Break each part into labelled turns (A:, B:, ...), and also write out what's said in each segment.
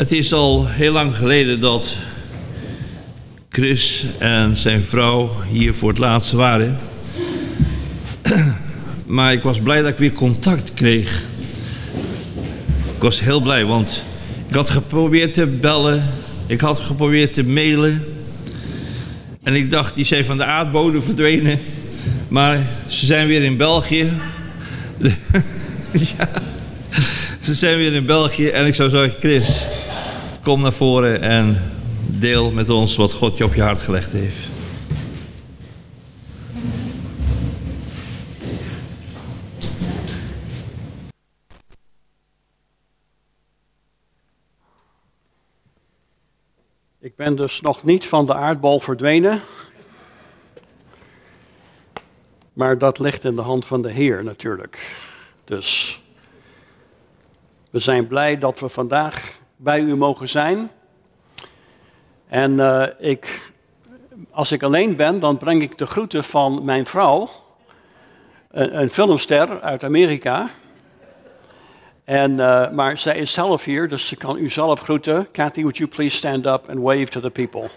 A: Het is al heel lang geleden dat Chris en zijn vrouw hier voor het laatst waren. Maar ik was blij dat ik weer contact kreeg. Ik was heel blij, want ik had geprobeerd te bellen. Ik had geprobeerd te mailen. En ik dacht, die zijn van de aardbodem verdwenen. Maar ze zijn weer in België. ja, ze zijn weer in België. En ik zou zeggen, Chris, kom naar voren en deel met ons wat God je op je hart gelegd heeft.
B: Ik ben dus nog niet van de aardbol verdwenen. Maar dat ligt in de hand van de Heer natuurlijk. Dus we zijn blij dat we vandaag bij u mogen zijn. En uh, ik, als ik alleen ben, dan breng ik de groeten van mijn vrouw, een, een filmster uit Amerika. En, uh, maar zij is zelf hier, dus ze kan u zelf groeten. Kathy, would you please stand up and wave to the people?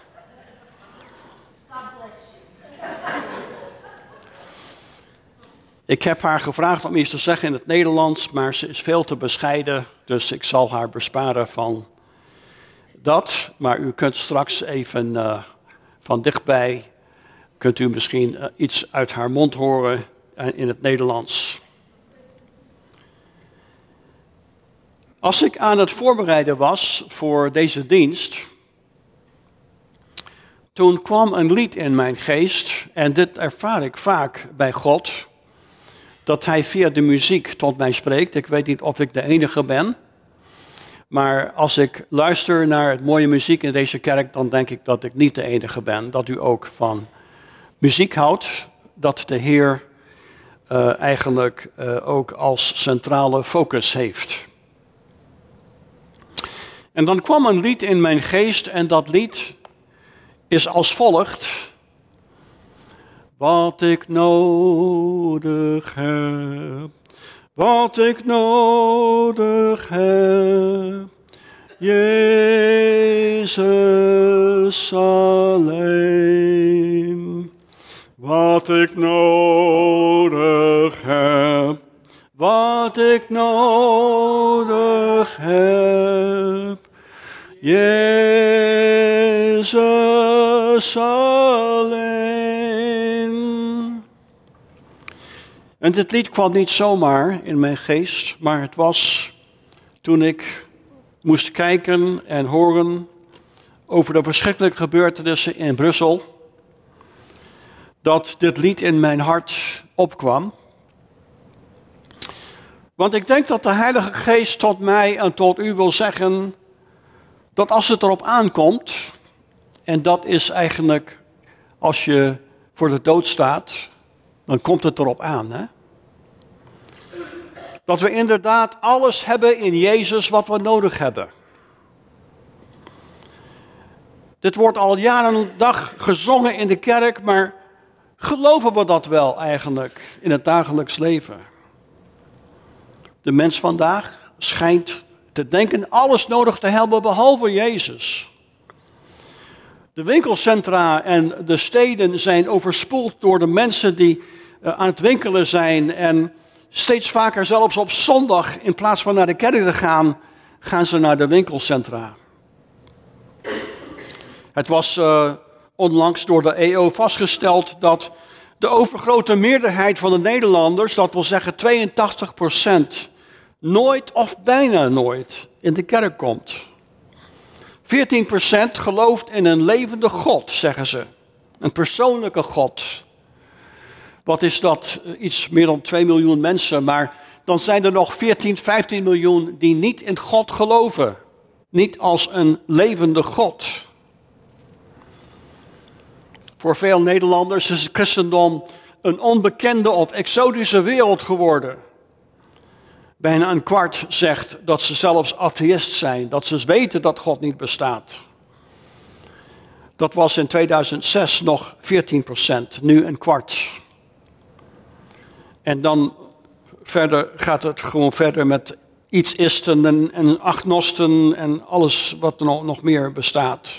B: Ik heb haar gevraagd om iets te zeggen in het Nederlands, maar ze is veel te bescheiden, dus ik zal haar besparen van dat. Maar u kunt straks even uh, van dichtbij, kunt u misschien uh, iets uit haar mond horen in het Nederlands. Als ik aan het voorbereiden was voor deze dienst, toen kwam een lied in mijn geest, en dit ervaar ik vaak bij God, dat Hij via de muziek tot mij spreekt. Ik weet niet of ik de enige ben, maar als ik luister naar het mooie muziek in deze kerk, dan denk ik dat ik niet de enige ben, dat u ook van muziek houdt, dat de Heer uh, eigenlijk uh, ook als centrale focus heeft. En dan kwam een lied in mijn geest en dat lied is als volgt. Wat ik nodig heb, wat ik nodig heb, Jezus alleen. Wat ik nodig heb, wat ik nodig heb. Jezus alleen. En dit lied kwam niet zomaar in mijn geest, maar het was toen ik moest kijken en horen over de verschrikkelijke gebeurtenissen in Brussel, dat dit lied in mijn hart opkwam. Want ik denk dat de Heilige Geest tot mij en tot u wil zeggen dat als het erop aankomt, en dat is eigenlijk als je voor de dood staat, dan komt het erop aan. Hè? Dat we inderdaad alles hebben in Jezus wat we nodig hebben. Dit wordt al jaren en dag gezongen in de kerk, maar geloven we dat wel eigenlijk in het dagelijks leven? De mens vandaag schijnt te denken alles nodig te hebben behalve Jezus. De winkelcentra en de steden zijn overspoeld door de mensen die uh, aan het winkelen zijn en steeds vaker zelfs op zondag in plaats van naar de kerk te gaan, gaan ze naar de winkelcentra. Het was uh, onlangs door de EO vastgesteld dat de overgrote meerderheid van de Nederlanders, dat wil zeggen 82 procent, nooit of bijna nooit in de kerk komt. 14% gelooft in een levende God, zeggen ze. Een persoonlijke God. Wat is dat? Iets meer dan 2 miljoen mensen. Maar dan zijn er nog 14, 15 miljoen die niet in God geloven. Niet als een levende God. Voor veel Nederlanders is het christendom een onbekende of exotische wereld geworden. Bijna een kwart zegt dat ze zelfs atheïst zijn, dat ze weten dat God niet bestaat. Dat was in 2006 nog 14 procent, nu een kwart. En dan verder gaat het gewoon verder met iets-isten en, en agnosten en alles wat er nog, meer bestaat.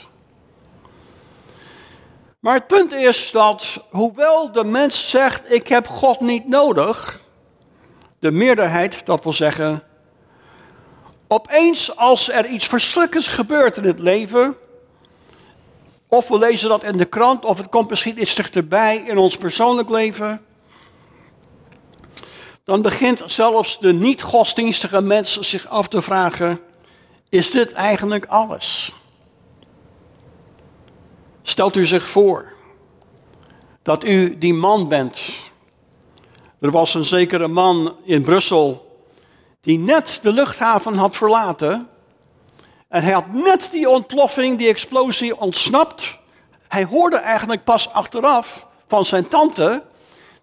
B: Maar het punt is dat, hoewel de mens zegt: Ik heb God niet nodig, de meerderheid, dat wil zeggen, opeens als er iets verschrikkelijks gebeurt in het leven, of we lezen dat in de krant, of het komt misschien iets dichterbij in ons persoonlijk leven, dan begint zelfs de niet-godsdienstige mens zich af te vragen: is dit eigenlijk alles? Stelt u zich voor dat u die man bent. Er was een zekere man in Brussel die net de luchthaven had verlaten. En hij had net die ontploffing, die explosie ontsnapt. Hij hoorde eigenlijk pas achteraf van zijn tante,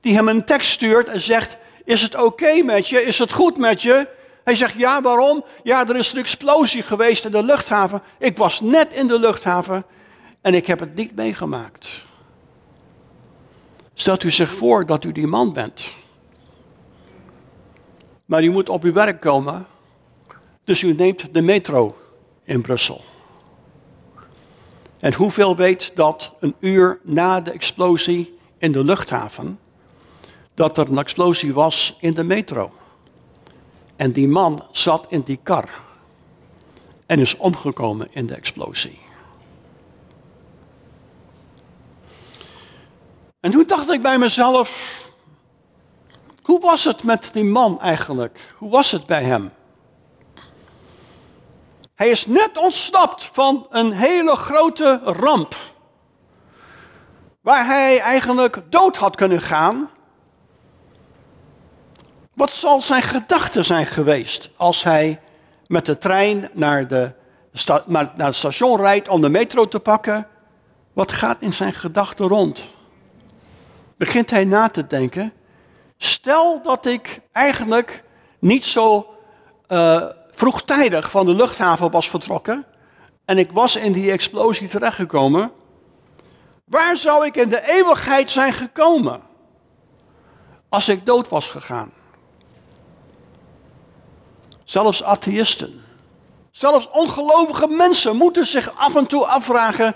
B: die hem een tekst stuurt en zegt: Is het oké met je? Is het goed met je? Hij zegt: Ja, waarom? Ja, er is een explosie geweest in de luchthaven. Ik was net in de luchthaven en ik heb het niet meegemaakt. Stelt u zich voor dat u die man bent. Maar u moet op uw werk komen. Dus u neemt de metro in Brussel. En hoeveel weet dat een uur na de explosie in de luchthaven, dat er een explosie was in de metro. En die man zat in die kar en is omgekomen in de explosie. En toen dacht ik bij mezelf, hoe was het met die man eigenlijk? Hoe was het bij hem? Hij is net ontsnapt van een hele grote ramp. Waar hij eigenlijk dood had kunnen gaan. Wat zal zijn gedachte zijn geweest als hij met de trein naar, de, naar het station rijdt om de metro te pakken? Wat gaat in zijn gedachten rond? begint hij na te denken. Stel dat ik eigenlijk niet zo uh, vroegtijdig van de luchthaven was vertrokken en ik was in die explosie terechtgekomen. Waar zou ik in de eeuwigheid zijn gekomen als ik dood was gegaan? Zelfs atheïsten, zelfs ongelovige mensen moeten zich af en toe afvragen: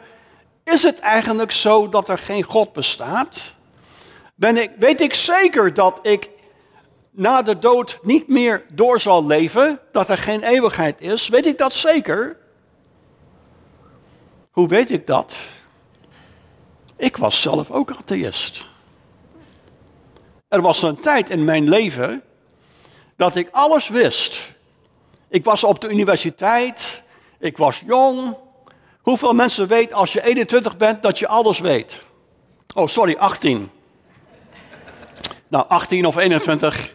B: is het eigenlijk zo dat er geen God bestaat? ben ik, weet ik zeker dat ik na de dood niet meer door zal leven, dat er geen eeuwigheid is? Weet ik dat zeker? Hoe weet ik dat? Ik was zelf ook atheïst. Er was een tijd in mijn leven dat ik alles wist. Ik was op de universiteit, ik was jong. Hoeveel mensen weten als je 21 bent dat je alles weet? Oh, sorry, 18 nou 18 of 21.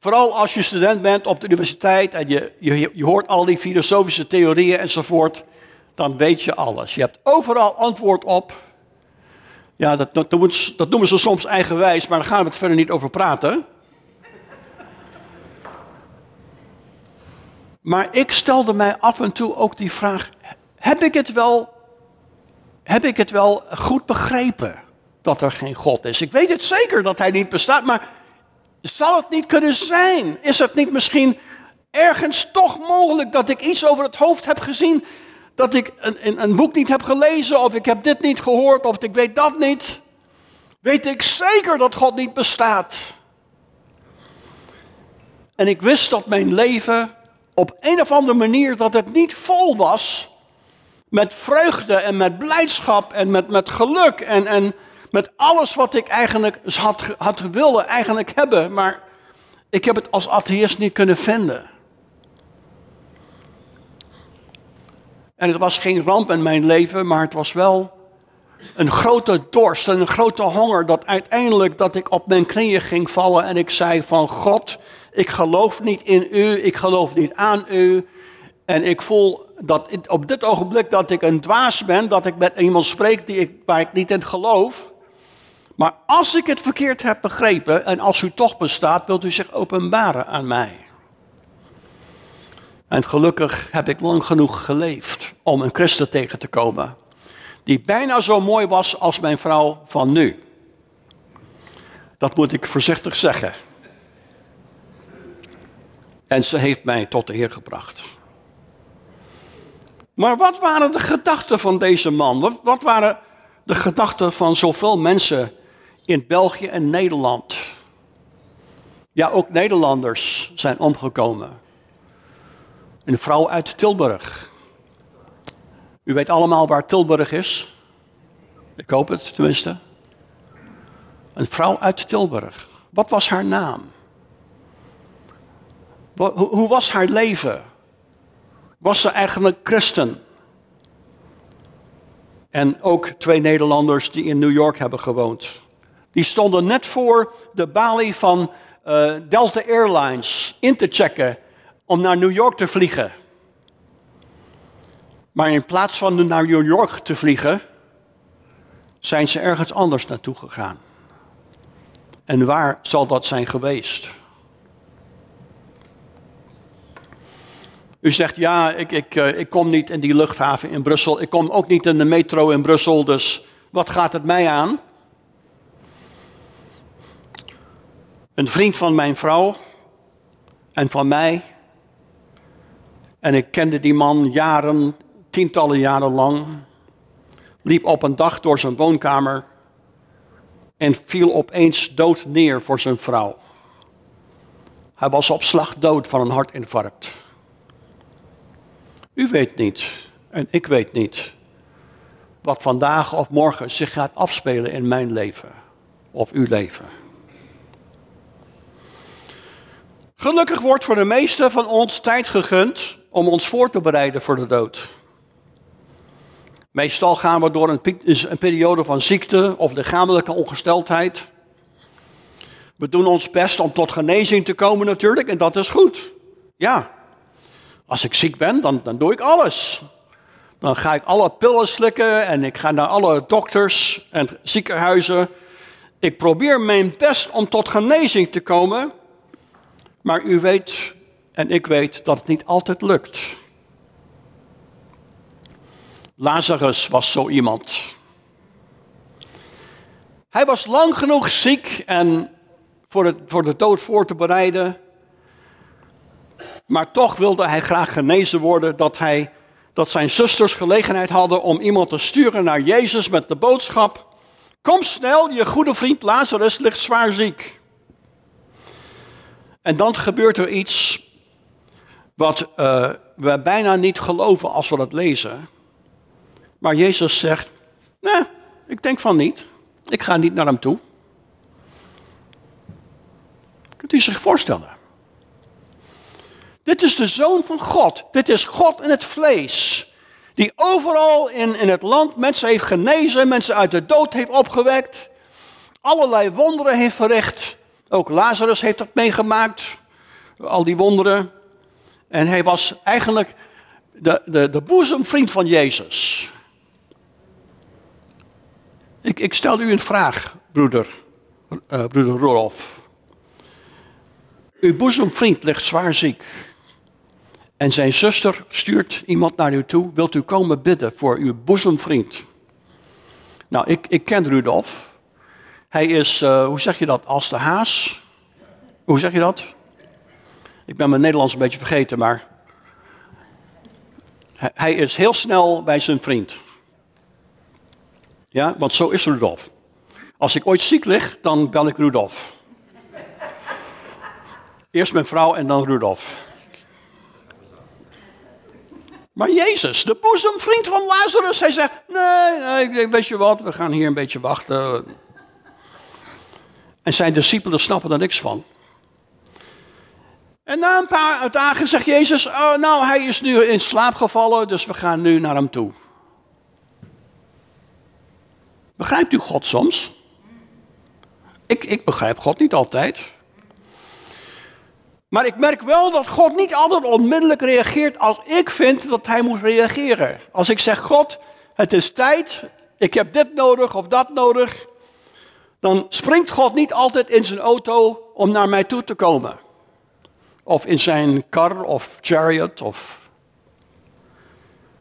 B: Vooral als je student bent op de universiteit en je, je, je hoort al die filosofische theorieën enzovoort, dan weet je alles. Je hebt overal antwoord op. Ja, dat, dat, dat noemen ze soms eigenwijs, maar daar gaan we het verder niet over praten. Maar ik stelde mij af en toe ook die vraag: heb ik het wel, heb ik het wel goed begrepen? dat er geen God is. Ik weet het zeker dat hij niet bestaat, maar zal het niet kunnen zijn? Is het niet misschien ergens toch mogelijk dat ik iets over het hoofd heb gezien, dat ik een, een, boek niet heb gelezen, of ik heb dit niet gehoord, of ik weet dat niet? Weet ik zeker dat God niet bestaat? En ik wist dat mijn leven op een of andere manier dat het niet vol was met vreugde en met blijdschap en met, met geluk en, en met alles wat ik eigenlijk had, had willen eigenlijk hebben, maar ik heb het als atheïst niet kunnen vinden. En het was geen ramp in mijn leven, maar het was wel een grote dorst en een grote honger dat uiteindelijk dat ik op mijn knieën ging vallen en ik zei van God, ik geloof niet in u, ik geloof niet aan u. En ik voel dat op dit ogenblik dat ik een dwaas ben, dat ik met iemand spreek die ik, waar ik niet in geloof. Maar als ik het verkeerd heb begrepen en als u toch bestaat, wilt u zich openbaren aan mij. En gelukkig heb ik lang genoeg geleefd om een christen tegen te komen. Die bijna zo mooi was als mijn vrouw van nu. Dat moet ik voorzichtig zeggen. En ze heeft mij tot de Heer gebracht. Maar wat waren de gedachten van deze man? Wat, waren de gedachten van zoveel mensen in België en Nederland? Ja, ook Nederlanders zijn omgekomen. Een vrouw uit Tilburg. U weet allemaal waar Tilburg is. Ik hoop het tenminste. Een vrouw uit Tilburg. Wat was haar naam? Hoe was haar leven? Was ze eigenlijk christen? En ook twee Nederlanders die in New York hebben gewoond. Die stonden net voor de balie van uh, Delta Airlines in te checken om naar New York te vliegen. Maar in plaats van naar New York te vliegen, zijn ze ergens anders naartoe gegaan. En waar zal dat zijn geweest? U zegt ja, ik, ik, eh, ik kom niet in die luchthaven in Brussel. Ik kom ook niet in de metro in Brussel. Dus wat gaat het mij aan? Een vriend van mijn vrouw en van mij. En ik kende die man jaren, tientallen jaren lang. Liep op een dag door zijn woonkamer en viel opeens dood neer voor zijn vrouw. Hij was op slag dood van een hartinfarct. U weet niet en ik weet niet wat vandaag of morgen zich gaat afspelen in mijn leven of uw leven. Gelukkig wordt voor de meesten van ons tijd gegund om ons voor te bereiden voor de dood. Meestal gaan we door een, periode van ziekte of lichamelijke ongesteldheid. We doen ons best om tot genezing te komen natuurlijk en dat is goed. Ja, als ik ziek ben, dan, dan doe ik alles. Dan ga ik alle pillen slikken en ik ga naar alle dokters en ziekenhuizen. Ik probeer mijn best om tot genezing te komen. Maar u weet en ik weet dat het niet altijd lukt. Lazarus was zo iemand. Hij was lang genoeg ziek en voor, het, voor de dood voor te bereiden. Maar toch wilde hij graag genezen worden dat, hij, dat zijn zusters gelegenheid hadden om iemand te sturen naar Jezus met de boodschap. Kom snel, je goede vriend Lazarus ligt zwaar ziek. En dan gebeurt er iets wat uh, we bijna niet geloven als we dat lezen. Maar Jezus zegt, nee, ik denk van niet. Ik ga niet naar hem toe. Kunt u zich voorstellen? Dit is de zoon van God. Dit is God in het vlees. Die overal in, in het land mensen heeft genezen, mensen uit de dood heeft opgewekt. Allerlei wonderen heeft verricht. Ook Lazarus heeft dat meegemaakt. Al die wonderen. En hij was eigenlijk de, de, de boezemvriend van Jezus. Ik, ik stel u een vraag, broeder, uh, broeder Rolf. Uw boezemvriend ligt zwaar ziek. En zijn zuster stuurt iemand naar u toe. Wilt u komen bidden voor uw boezemvriend? Nou, ik, ik ken Rudolf. Hij is, uh, hoe zeg je dat, als de haas? Hoe zeg je dat? Ik ben mijn Nederlands een beetje vergeten, maar... Hij is heel snel bij zijn vriend. Ja, want zo is Rudolf. Als ik ooit ziek lig, dan bel ik Rudolf. Eerst mijn vrouw en dan Rudolf. Maar Jezus, de boezemvriend van Lazarus, hij zegt: Nee, nee, weet je wat, we gaan hier een beetje wachten. En zijn discipelen snappen er niks van. En na een paar dagen zegt Jezus: oh, Nou, hij is nu in slaap gevallen, dus we gaan nu naar hem toe. Begrijpt u God soms? Ik, ik begrijp God niet altijd. Maar ik merk wel dat God niet altijd onmiddellijk reageert als ik vind dat hij moet reageren. Als ik zeg, God, het is tijd, ik heb dit nodig of dat nodig, dan springt God niet altijd in zijn auto om naar mij toe te komen. Of in zijn kar of chariot of...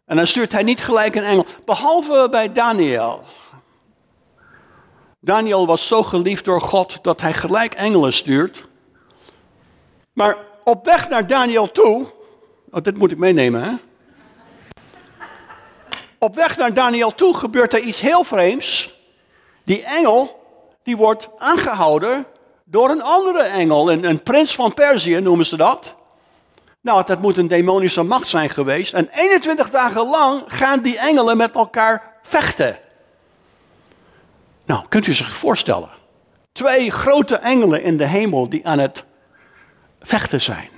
B: En dan stuurt hij niet gelijk een engel, behalve bij Daniel. Daniel was zo geliefd door God dat hij gelijk engelen stuurt. Maar op weg naar Daniel toe. Oh, dit moet ik meenemen, hè? Op weg naar Daniel toe gebeurt er iets heel vreemds. Die engel, die wordt aangehouden door een andere engel. Een, een prins van Perzië noemen ze dat. Nou, dat moet een demonische macht zijn geweest. En 21 dagen lang gaan die engelen met elkaar vechten. Nou, kunt u zich voorstellen. Twee grote engelen in de hemel die aan het vechten zijn.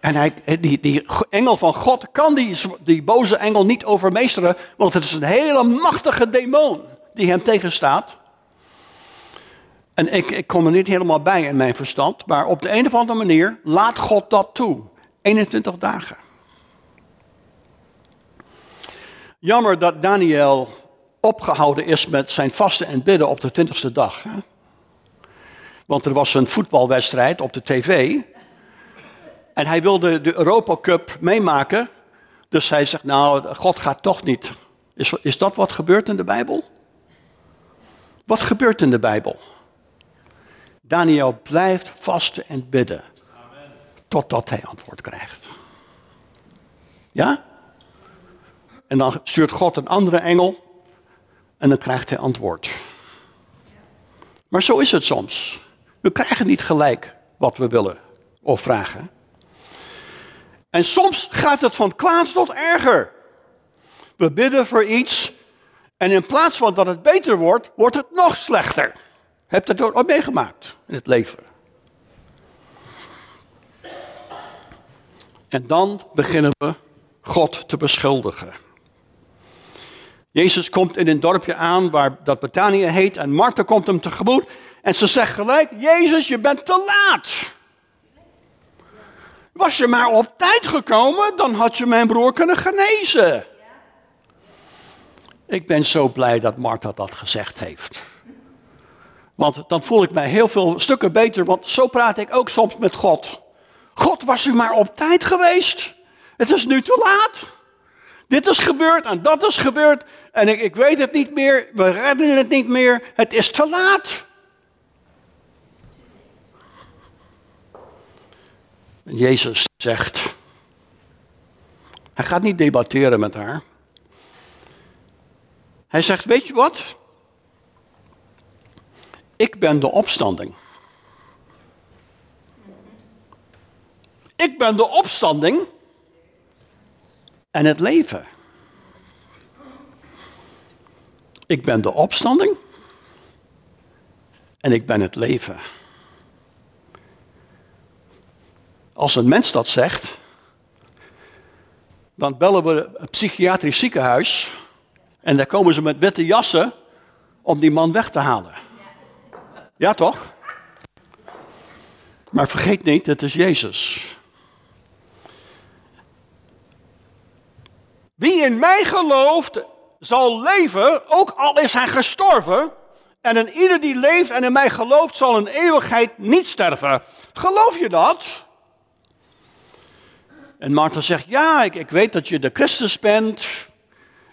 B: En hij, die, die engel van God kan die, die boze engel niet overmeesteren, want het is een hele machtige demon die hem tegenstaat. En ik, ik kom er niet helemaal bij in mijn verstand, maar op de een of andere manier laat God dat toe. 21 dagen. Jammer dat Daniel opgehouden is met zijn vasten en bidden op de 20ste dag. Want er was een voetbalwedstrijd op de tv. En hij wilde de Europa Cup meemaken. Dus hij zegt, nou, God gaat toch niet. Is, is dat wat gebeurt in de Bijbel? Wat gebeurt in de Bijbel? Daniel blijft vasten en bidden. Totdat hij antwoord krijgt. Ja? En dan stuurt God een andere engel. En dan krijgt hij antwoord. Maar zo is het soms. We krijgen niet gelijk wat we willen of vragen. En soms gaat het van kwaad tot erger. We bidden voor iets en in plaats van dat het beter wordt, wordt het nog slechter. Heb je dat ooit meegemaakt in het leven? En dan beginnen we God te beschuldigen. Jezus komt in een dorpje aan waar dat Betanië heet en Martha komt hem tegemoet en ze zegt gelijk, Jezus, je bent te laat. Was je maar op tijd gekomen, dan had je mijn broer kunnen genezen. Ik ben zo blij dat Martha dat gezegd heeft. Want dan voel ik mij heel veel stukken beter, want zo praat ik ook soms met God. God, was u maar op tijd geweest? Het is nu te laat. Dit is gebeurd en dat is gebeurd en ik, ik weet het niet meer, we redden het niet meer, het is te laat. En Jezus zegt, hij gaat niet debatteren met haar. Hij zegt, weet je wat? Ik ben de opstanding. Ik ben de opstanding en het leven. Ik ben de opstanding en ik ben het leven. Als een mens dat zegt, dan bellen we het psychiatrisch ziekenhuis en daar komen ze met witte jassen om die man weg te halen. Ja, toch? Maar vergeet niet, het is Jezus. Wie in mij gelooft, zal leven, ook al is hij gestorven. En een ieder die leeft en in mij gelooft, zal in eeuwigheid niet sterven. Geloof je dat? En Martha zegt, ja, ik, ik weet dat je de Christus bent.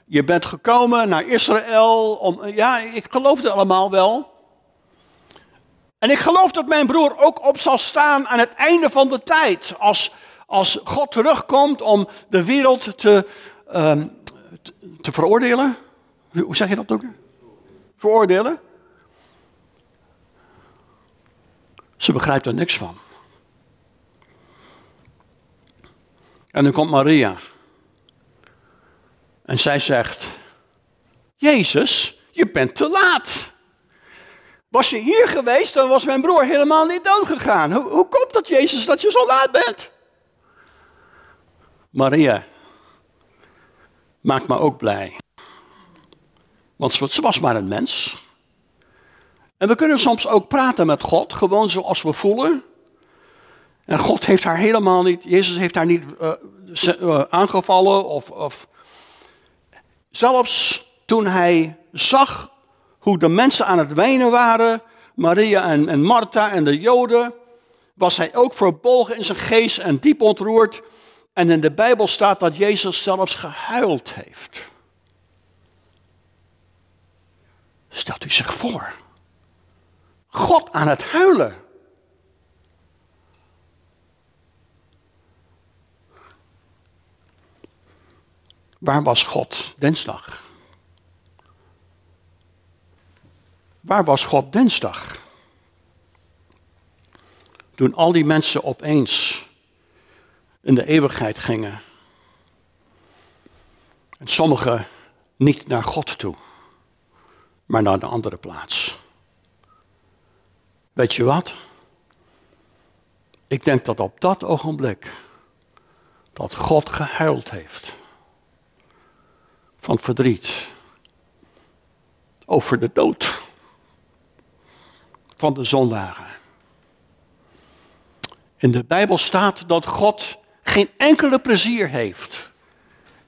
B: Je bent gekomen naar Israël. Om, ja, ik geloof het allemaal wel. En ik geloof dat mijn broer ook op zal staan aan het einde van de tijd. Als, als God terugkomt om de wereld te, um, te, veroordelen. Hoe zeg je dat ook? Veroordelen. Ze begrijpt er niks van. En dan komt Maria. En zij zegt: Jezus, je bent te laat. Was je hier geweest, dan was mijn broer helemaal niet doodgegaan. Hoe, hoe komt dat, Jezus, dat je zo laat bent? Maria maakt me ook blij. Want ze was maar een mens. En we kunnen soms ook praten met God, gewoon zoals we voelen. En God heeft haar helemaal niet, Jezus heeft haar niet uh, aangevallen. Of, of, Zelfs toen hij zag hoe de mensen aan het wijnen waren, Maria en, en Martha en de Joden, was hij ook verbolgen in zijn geest en diep ontroerd. En in de Bijbel staat dat Jezus zelfs gehuild heeft. Stelt u zich voor. God aan het huilen. Waar was God dinsdag? Waar was God dinsdag? Toen al die mensen opeens in de eeuwigheid gingen. En sommigen niet naar God toe, maar naar een andere plaats. Weet je wat? Ik denk dat op dat ogenblik dat God gehuild heeft van verdriet over de dood van de zondaren. In de Bijbel staat dat God geen enkele plezier heeft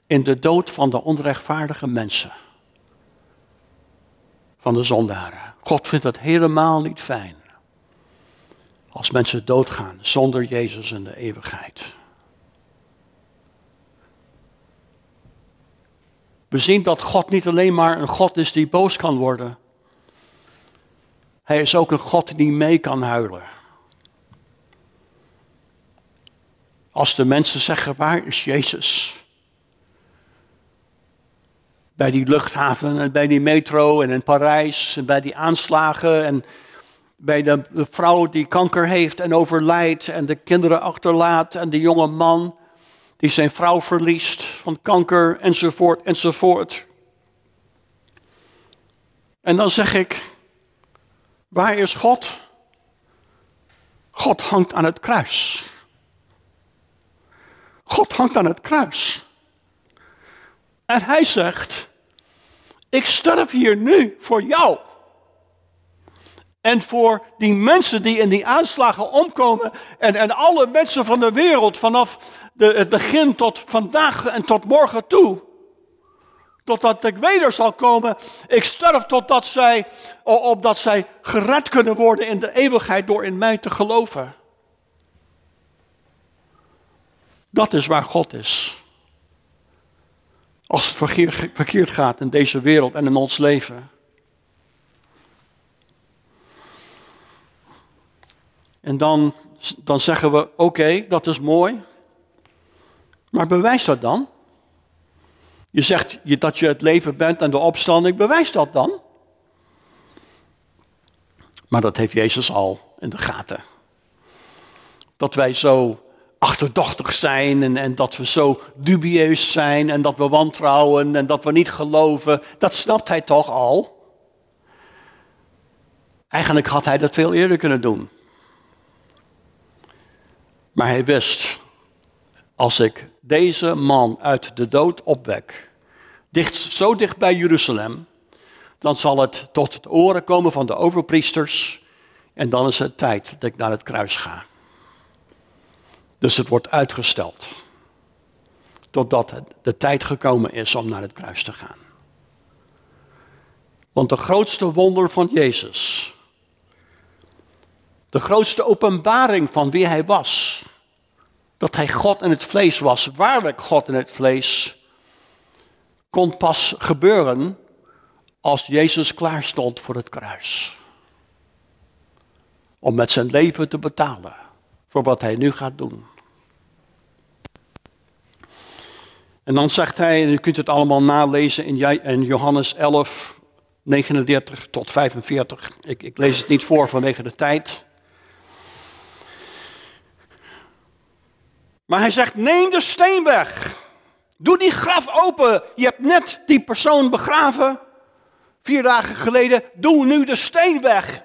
B: in de dood van de onrechtvaardige mensen. Van de zondaren. God vindt het helemaal niet fijn. Als mensen doodgaan zonder Jezus in de eeuwigheid. We zien dat God niet alleen maar een God is die boos kan worden. Hij is ook een God die mee kan huilen. Als de mensen zeggen, waar is Jezus? Bij die luchthaven en bij die metro en in Parijs en bij die aanslagen en bij de vrouw die kanker heeft en overlijdt en de kinderen achterlaat en de jonge man die zijn vrouw verliest van kanker enzovoort enzovoort. En dan zeg ik, waar is God? God hangt aan het kruis. God hangt aan het kruis. En hij zegt, ik sterf hier nu voor jou. En voor die mensen die in die aanslagen omkomen en, en alle mensen van de wereld vanaf de, het begin tot vandaag en tot morgen toe. Totdat ik weder zal komen. Ik sterf totdat zij, opdat zij gered kunnen worden in de eeuwigheid door in mij te geloven. Dat is waar God is. Als het verkeerd gaat in deze wereld en in ons leven. En dan, dan zeggen we: oké, dat is mooi. Maar bewijs dat dan. Je zegt dat je het leven bent en de opstanding, bewijs dat dan. Maar dat heeft Jezus al in de gaten. Dat wij zo achterdochtig zijn en, en dat we zo dubieus zijn en dat we wantrouwen en dat we niet geloven, dat snapt hij toch al. Eigenlijk had hij dat veel eerder kunnen doen. Maar hij wist, als ik deze man uit de dood opwek, dicht, zo dicht bij Jeruzalem, dan zal het tot het oren komen van de overpriesters en dan is het tijd dat ik naar het kruis ga. Dus het wordt uitgesteld. Totdat de tijd gekomen is om naar het kruis te gaan. Want de grootste wonder van Jezus, de grootste openbaring van wie hij was, dat hij God in het vlees was, waarlijk God in het vlees, kon pas gebeuren als Jezus klaar stond voor het kruis. Om met zijn leven te betalen voor wat hij nu gaat doen. En dan zegt hij, en u kunt het allemaal nalezen in Johannes 11, 39 tot 45. Ik, ik lees het niet voor vanwege de tijd. Maar hij zegt, neem de steen weg. Doe die graf open. Je hebt net die persoon begraven. Vier dagen geleden. Doe nu de steen weg.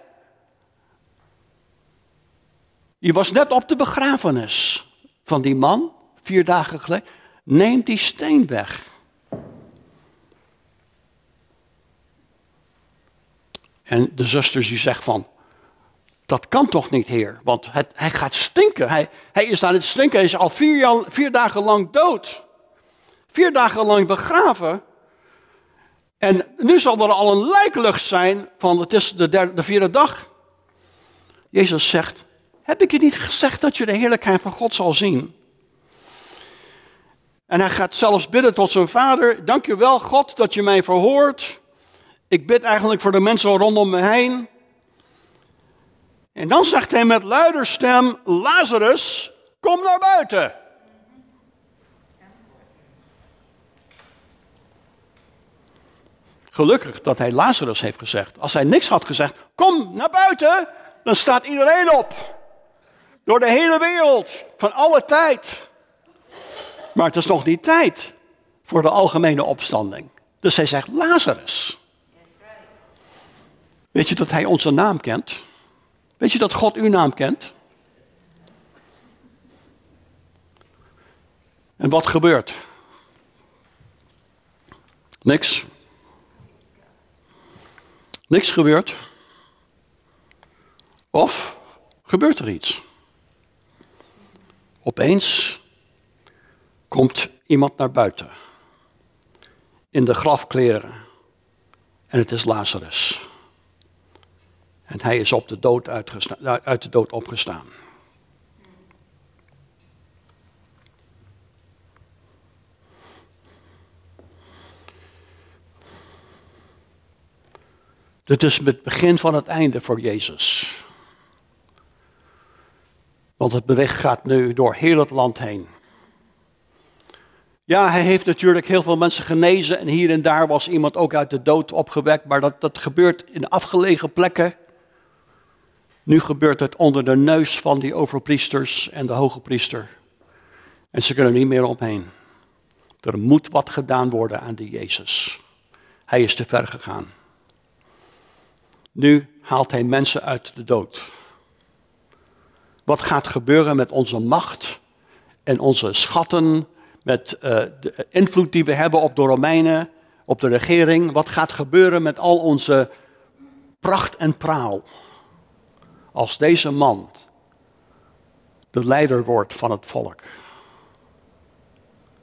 B: Je was net op de begrafenis van die man. Vier dagen geleden. Neem die steen weg. En de zusters die zegt van, dat kan toch niet, heer? Want het, hij gaat stinken. Hij, hij is aan het stinken. Hij is al vier, dagen lang dood. Vier dagen lang begraven. En nu zal er al een lijklucht zijn van het is de, de vierde dag. Jezus zegt, heb ik je niet gezegd dat je de heerlijkheid van God zal zien? En hij gaat zelfs bidden tot zijn vader, dank je wel God dat je mij verhoort. Ik bid eigenlijk voor de mensen rondom me heen. En dan zegt hij met luider stem, Lazarus, kom naar buiten. Gelukkig dat hij Lazarus heeft gezegd. Als hij niks had gezegd, kom naar buiten, dan staat iedereen op. Door de hele wereld, van alle tijd. Maar het is nog niet tijd voor de algemene opstanding. Dus hij zegt Lazarus. Weet je dat hij onze naam kent? Weet je dat God uw naam kent? En wat gebeurt? Niks. Niks gebeurt. Of gebeurt er iets? Opeens komt iemand naar buiten. In de grafkleren. En het is Lazarus. En hij is op de dood uit de dood opgestaan. Dit is het begin van het einde voor Jezus. Want het beweeg gaat nu door heel het land heen. Ja, hij heeft natuurlijk heel veel mensen genezen en hier en daar was iemand ook uit de dood opgewekt, maar dat, dat gebeurt in afgelegen plekken. Nu gebeurt het onder de neus van die overpriesters en de hoge priester. En ze kunnen er niet meer omheen. Er moet wat gedaan worden aan die Jezus. Hij is te ver gegaan. Nu haalt hij mensen uit de dood. Wat gaat gebeuren met onze macht en onze schatten, met uh, de invloed die we hebben op de Romeinen, op de regering? Wat gaat gebeuren met al onze pracht en praal? Als deze man de leider wordt van het volk.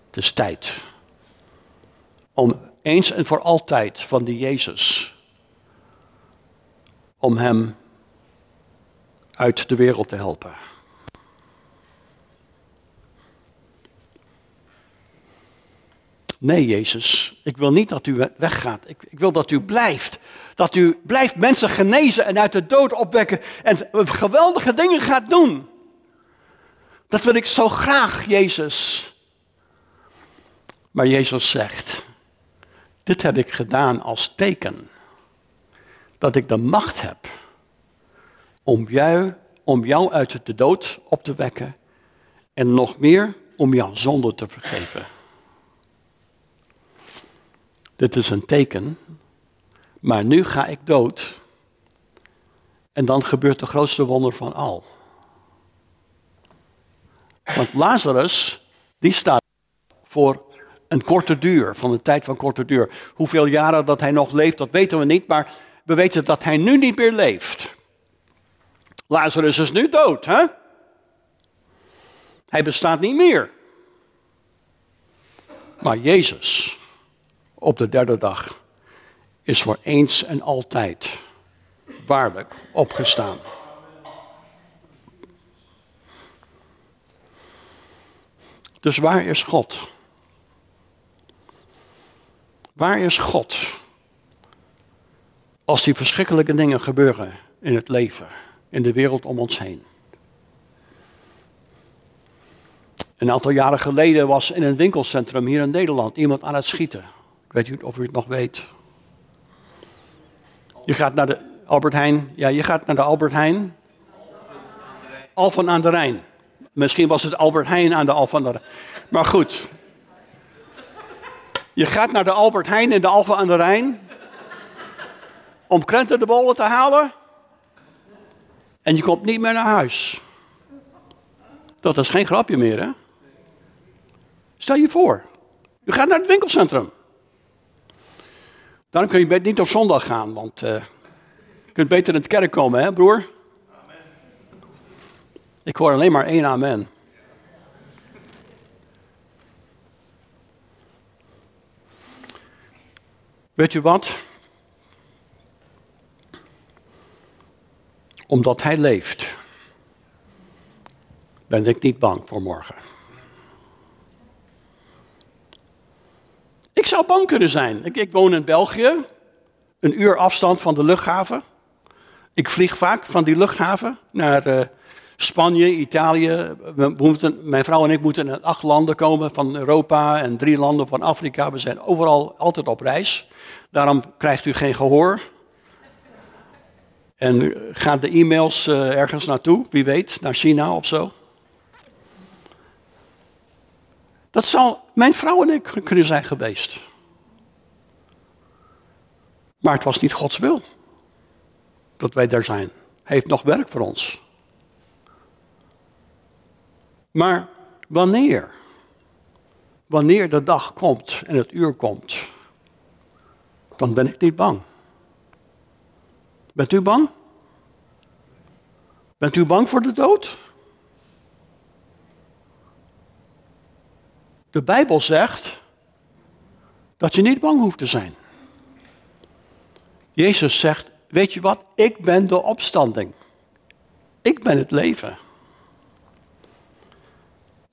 B: Het is tijd om eens en voor altijd van die Jezus om hem uit de wereld te helpen. Nee, Jezus, ik wil niet dat u weggaat. Ik, ik, wil dat u blijft. Dat u blijft mensen genezen en uit de dood opwekken en geweldige dingen gaat doen. Dat wil ik zo graag, Jezus. Maar Jezus zegt, dit heb ik gedaan als teken dat ik de macht heb om jou, om jou uit de dood op te wekken en nog meer om jouw zonde te vergeven. Dit is een teken, maar nu ga ik dood en dan gebeurt de grootste wonder van al. Want Lazarus, die staat voor een korte duur, van een tijd van korte duur. Hoeveel jaren dat hij nog leeft, dat weten we niet, maar we weten dat hij nu niet meer leeft. Lazarus is nu dood, hè? Hij bestaat niet meer. Maar Jezus, op de derde dag, is voor eens en altijd waarlijk opgestaan. Dus waar is God? Waar is God? Als die verschrikkelijke dingen gebeuren in het leven, in de wereld om ons heen. Een aantal jaren geleden was in een winkelcentrum hier in Nederland iemand aan het schieten. Weet niet of u het nog weet. Je gaat naar de Albert Heijn. Ja, je gaat naar de Albert Heijn. Alphen aan de Rijn. Misschien was het Albert Heijn aan de Alphen aan de Rijn. Maar goed. Je gaat naar de Albert Heijn in de Alphen aan de Rijn om krentenbollen te halen. En je komt niet meer naar huis. Dat is geen grapje meer, hè? Stel je voor, je gaat naar het winkelcentrum. Dan kun je niet op zondag gaan, want uh, je kunt beter in de kerk komen, hè, broer? Amen. Ik hoor alleen maar één amen. Weet je wat? Omdat Hij leeft, ben ik niet bang voor morgen. Ik zou bang kunnen zijn. Ik, ik woon in België, een uur afstand van de luchthaven. Ik vlieg vaak van die luchthaven naar, uh, Spanje, Italië. We moeten, mijn vrouw en ik moeten in acht landen komen van Europa en drie landen van Afrika. We zijn overal altijd op reis. Daarom krijgt u geen gehoor. En gaan de e-mails uh, ergens naartoe, wie weet, naar China of zo. Dat zou mijn vrouw en ik kunnen zijn geweest. Maar het was niet Gods wil dat wij daar zijn. Hij heeft nog werk voor ons. Maar wanneer? Wanneer de dag komt en het uur komt, dan ben ik niet bang. Bent u bang? Bent u bang voor de dood? De Bijbel zegt dat je niet bang hoeft te zijn. Jezus zegt, weet je wat, ik ben de opstanding. Ik ben het leven.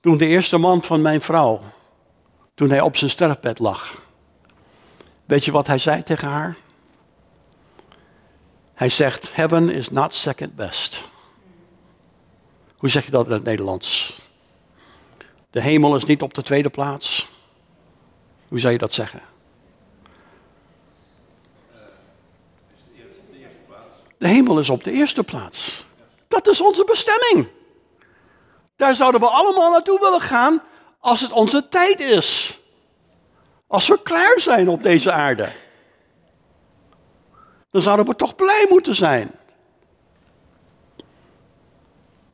B: Toen de eerste man van mijn vrouw, toen hij op zijn sterfbed lag, weet je wat hij zei tegen haar? Hij zegt, heaven is not second best. Hoe zeg je dat in het Nederlands? De hemel is niet op de tweede plaats. Hoe zou je dat zeggen? De hemel is op de eerste plaats. Dat is onze bestemming. Daar zouden we allemaal naartoe willen gaan als het onze tijd is. Als we klaar zijn op deze aarde. Dan zouden we toch blij moeten zijn.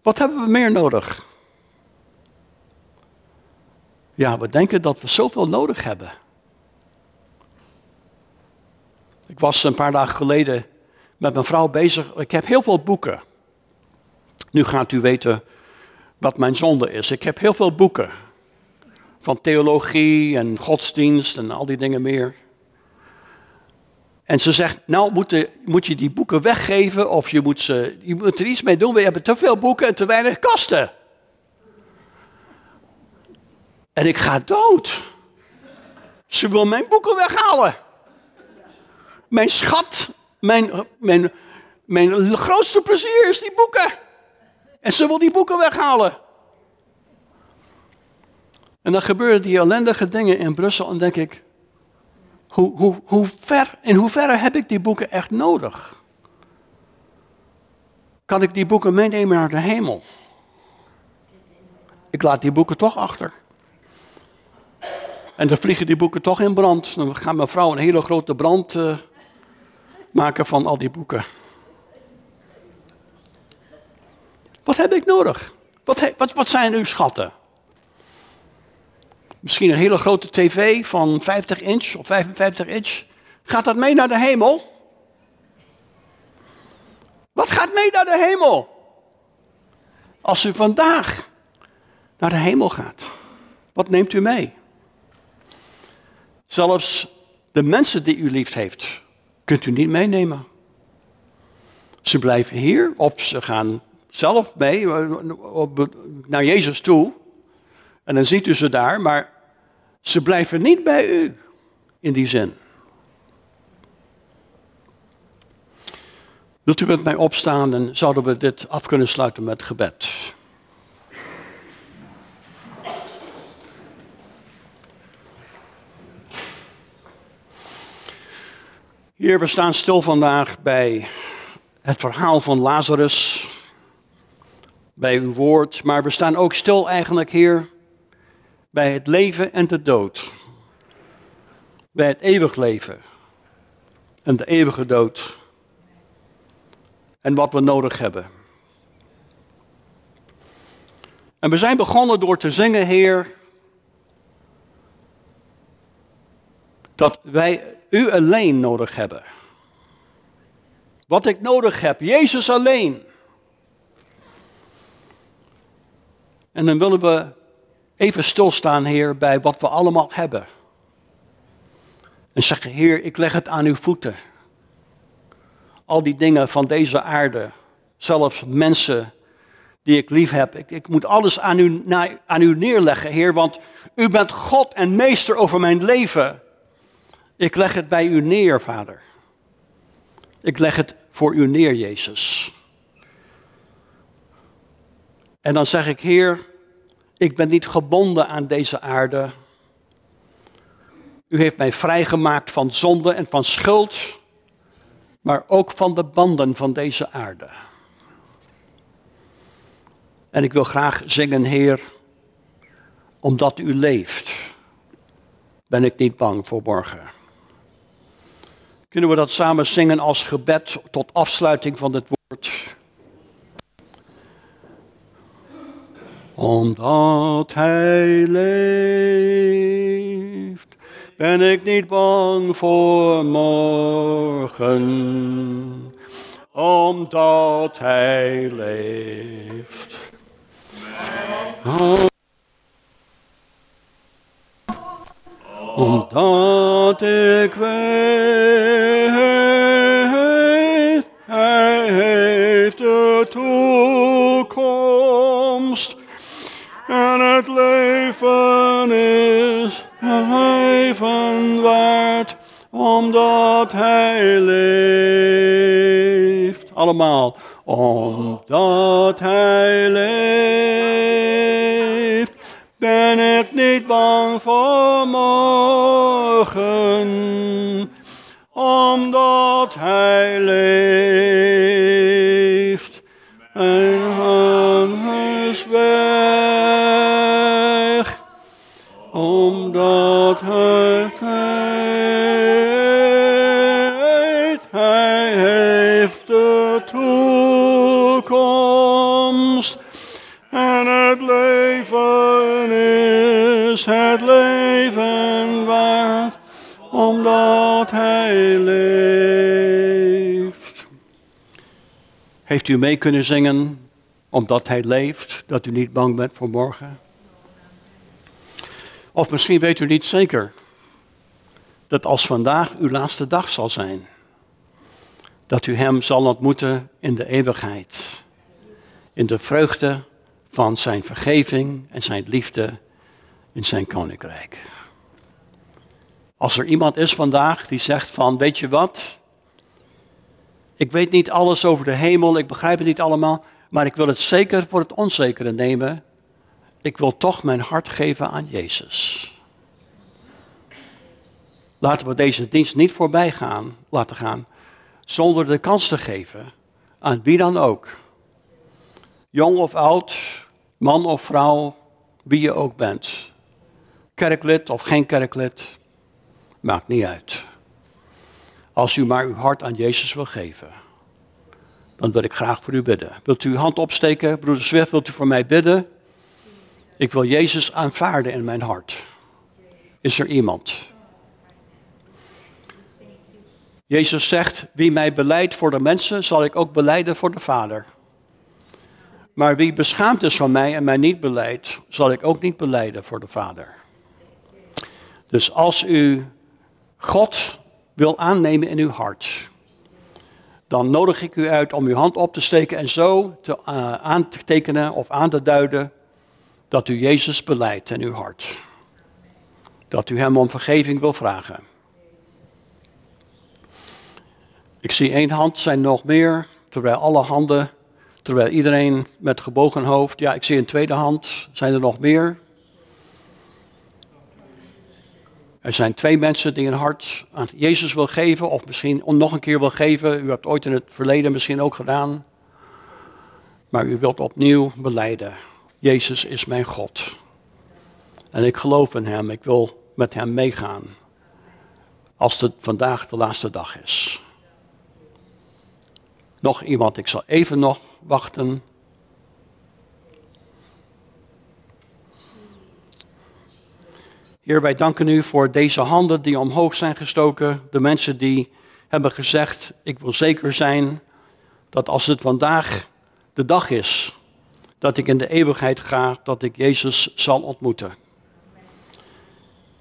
B: Wat hebben we meer nodig? Ja, we denken dat we zoveel nodig hebben. Ik was een paar dagen geleden met mijn vrouw bezig. Ik heb heel veel boeken. Nu gaat u weten wat mijn zonde is. Ik heb heel veel boeken. Van theologie en godsdienst en al die dingen meer. En ze zegt, nou moet, moet, je die boeken weggeven of je moet, ze, je moet er iets mee doen. We hebben te veel boeken en te weinig kasten. En ik ga dood. Ze wil mijn boeken weghalen. Mijn schat, mijn, mijn, mijn grootste plezier is die boeken. En ze wil die boeken weghalen. En dan gebeuren die ellendige dingen in Brussel en denk ik, hoe, hoe, hoe ver, in hoeverre heb ik die boeken echt nodig? Kan ik die boeken meenemen naar de hemel? Ik laat die boeken toch achter. En dan vliegen die boeken toch in brand. Dan gaat mijn vrouw een hele grote brand uh, maken van al die boeken. Wat heb ik nodig? Wat, wat, wat zijn uw schatten? Misschien een hele grote tv van 50 inch of 55 inch. Gaat dat mee naar de hemel? Wat gaat mee naar de hemel? Als u vandaag naar de hemel gaat, wat neemt u mee? Zelfs de mensen die u lief heeft, kunt u niet meenemen. Ze blijven hier of ze gaan zelf mee eh, naar Jezus toe. En dan ziet u ze daar, maar ze blijven niet bij u in die zin. Wilt u met mij opstaan en zouden we dit af kunnen sluiten met gebed? Heer, we staan stil vandaag bij het verhaal van Lazarus, bij uw woord, maar we staan ook stil eigenlijk, Heer, bij het leven en de dood. Bij het eeuwig leven en de eeuwige dood. En wat we nodig hebben. En we zijn begonnen door te zingen, Heer, dat wij u alleen nodig hebben. Wat ik nodig heb, Jezus alleen. En dan willen we even stilstaan, Heer, bij wat we allemaal hebben. En zeggen, Heer, ik leg het aan uw voeten. Al die dingen van deze aarde, zelfs mensen die ik lief heb. Ik, ik moet alles aan u, aan u neerleggen, Heer, want u bent God en meester over mijn leven. Ik leg het bij u neer, Vader. Ik leg het voor u neer, Jezus. En dan zeg ik, Heer, ik ben niet gebonden aan deze aarde. U heeft mij vrijgemaakt van zonde en van schuld, maar ook van de banden van deze aarde. En ik wil graag zingen, Heer, omdat u leeft, ben ik niet bang voor morgen. Kunnen we dat samen zingen als gebed tot afsluiting van het woord? Omdat hij leeft, ben ik niet bang voor morgen. Omdat hij leeft. Omdat ik weet, hij heeft de toekomst. En het leven is het leven waard, omdat hij leeft. Allemaal. Omdat hij leeft, ben ik niet bang voor morgen. Omdat hij leeft, mijn hand is weg. Omdat hij het leven waard, omdat hij leeft. Heeft u mee kunnen zingen, omdat hij leeft, dat u niet bang bent voor morgen? Of misschien weet u niet zeker dat als vandaag uw laatste dag zal zijn, dat u hem zal ontmoeten in de eeuwigheid, in de vreugde van zijn vergeving en zijn liefde in zijn koninkrijk. Als er iemand is vandaag die zegt van, weet je wat, ik weet niet alles over de hemel, ik begrijp het niet allemaal, maar ik wil het zeker voor het onzekere nemen. Ik wil toch mijn hart geven aan Jezus. Laten we deze dienst niet voorbij gaan, laten gaan, zonder de kans te geven aan wie dan ook. Jong of oud, man of vrouw, wie je ook bent. Kerklid of geen kerklid, maakt niet uit. Als u maar uw hart aan Jezus wil geven, dan wil ik graag voor u bidden. Wilt u uw hand opsteken, broeder Zwift, wilt u voor mij bidden? Ik wil Jezus aanvaarden in mijn hart. Is er iemand? Jezus zegt, wie mij beleidt voor de mensen, zal ik ook beleiden voor de Vader. Maar wie beschaamd is van mij en mij niet beleidt, zal ik ook niet beleiden voor de Vader. Dus als u God wil aannemen in uw hart, dan nodig ik u uit om uw hand op te steken en zo te, uh, aan te tekenen of aan te duiden dat u Jezus beleidt in uw hart. Dat u hem om vergeving wil vragen. Ik zie één hand, zijn nog meer, terwijl alle handen, terwijl iedereen met gebogen hoofd. Ja, ik zie een tweede hand, zijn er nog meer? Er zijn twee mensen die een hart aan Jezus wil geven, of misschien nog een keer wil geven. U hebt ooit in het verleden misschien ook gedaan. Maar u wilt opnieuw beleiden. Jezus is mijn God. En ik geloof in Hem. Ik wil met Hem meegaan. Als het vandaag de laatste dag is. Nog iemand, ik zal even nog wachten. Heer, wij danken u voor deze handen die omhoog zijn gestoken. De mensen die hebben gezegd, ik wil zeker zijn dat als het vandaag de dag is, dat ik in de eeuwigheid ga, dat ik Jezus zal ontmoeten.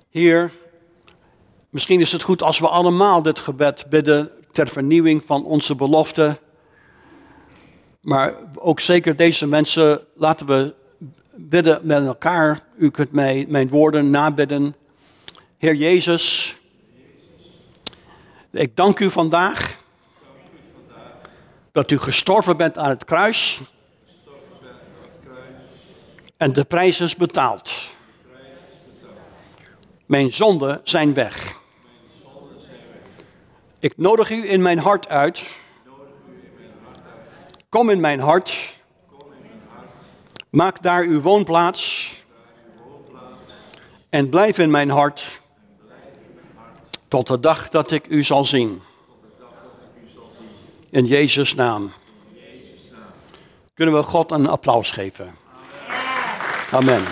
B: Heer, misschien is het goed als we allemaal dit gebed bidden ter vernieuwing van onze belofte. Maar ook zeker deze mensen, laten we bidden met elkaar. U kunt mij, mijn woorden nabidden. Heer Jezus, ik dank u vandaag dat u gestorven bent aan het kruis. En de prijs is betaald. Mijn zonden zijn weg. Ik nodig u in mijn hart uit. Kom in mijn hart. Maak daar uw woonplaats. En blijf in mijn hart. Tot de dag dat ik u zal zien. In Jezus' naam. Kunnen we God een applaus geven? Amen.